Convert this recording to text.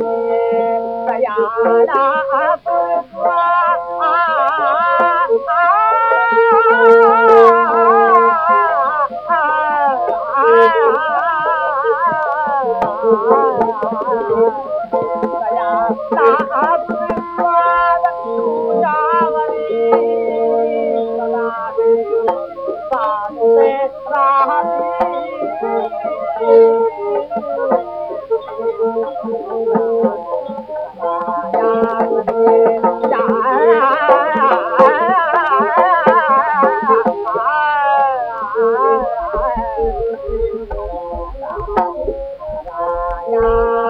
मे गयारा Yeah.